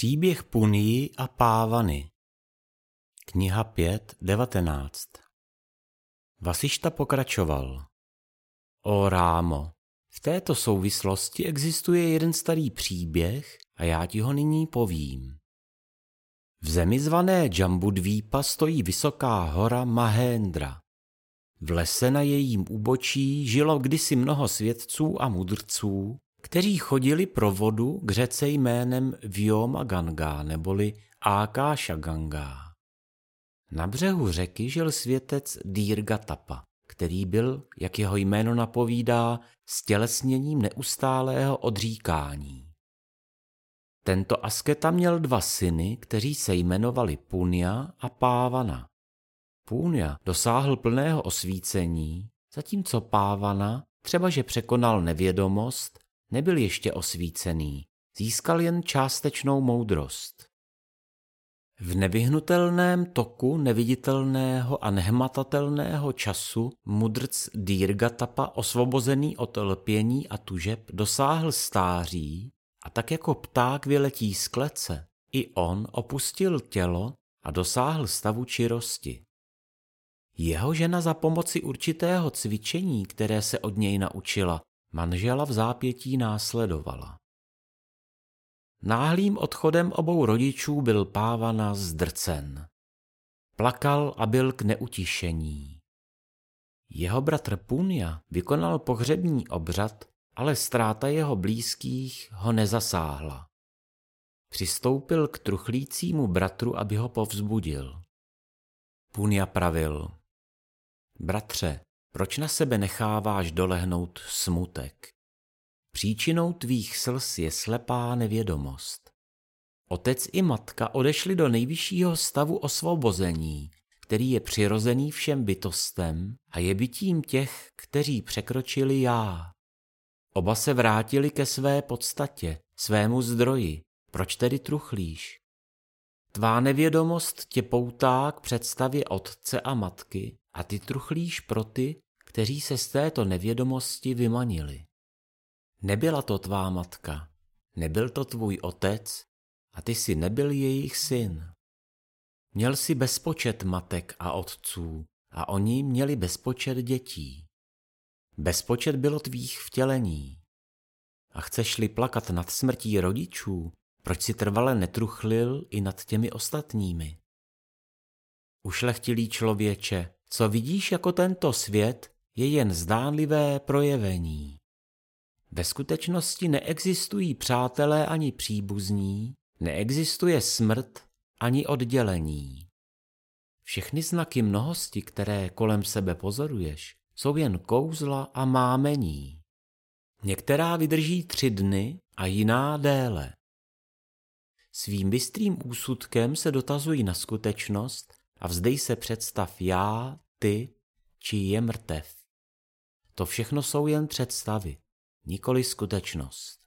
Příběh Punii a Pávany Kniha 5, 19 Vasišta pokračoval. O Rámo, v této souvislosti existuje jeden starý příběh a já ti ho nyní povím. V zemi zvané Džambudvípa stojí vysoká hora Mahendra. V lese na jejím úbočí žilo kdysi mnoho svědců a mudrců, kteří chodili pro vodu k řece jménem Vyoma Ganga neboli Ákáša Ganga. Na břehu řeky žil světec Dírgatapa, který byl, jak jeho jméno napovídá, stělesněním neustálého odříkání. Tento asketa měl dva syny, kteří se jmenovali Punya a Pávana. Punya dosáhl plného osvícení, zatímco Pávana, třeba že překonal nevědomost, nebyl ještě osvícený, získal jen částečnou moudrost. V nevyhnutelném toku neviditelného a nehmatatelného času mudrc Dírgatapa osvobozený od lpění a tužeb dosáhl stáří a tak jako pták vyletí z klece, i on opustil tělo a dosáhl stavu čirosti. Jeho žena za pomoci určitého cvičení, které se od něj naučila, manžela v zápětí následovala. Náhlým odchodem obou rodičů byl Pávana zdrcen. Plakal a byl k neutišení. Jeho bratr Punia vykonal pohřební obřad, ale ztráta jeho blízkých ho nezasáhla. Přistoupil k truchlícímu bratru, aby ho povzbudil. Punia pravil. Bratře, proč na sebe necháváš dolehnout smutek? Příčinou tvých slz je slepá nevědomost. Otec i matka odešli do nejvyššího stavu osvobození, který je přirozený všem bytostem a je bytím těch, kteří překročili já. Oba se vrátili ke své podstatě, svému zdroji. Proč tedy truchlíš? Tvá nevědomost tě poutá k představě otce a matky a ty truchlíš pro ty, kteří se z této nevědomosti vymanili. Nebyla to tvá matka, nebyl to tvůj otec a ty si nebyl jejich syn. Měl si bezpočet matek a otců a oni měli bezpočet dětí. Bezpočet bylo tvých vtělení. A chceš-li plakat nad smrtí rodičů, proč si trvale netruchlil i nad těmi ostatními? Ušlechtilý člověče, co vidíš jako tento svět, je jen zdánlivé projevení. Ve skutečnosti neexistují přátelé ani příbuzní, neexistuje smrt ani oddělení. Všechny znaky mnohosti, které kolem sebe pozoruješ, jsou jen kouzla a mámení. Některá vydrží tři dny a jiná déle. Svým bystrým úsudkem se dotazují na skutečnost a vzdej se představ já, ty, či je mrtev. To všechno jsou jen představy, nikoli skutečnost.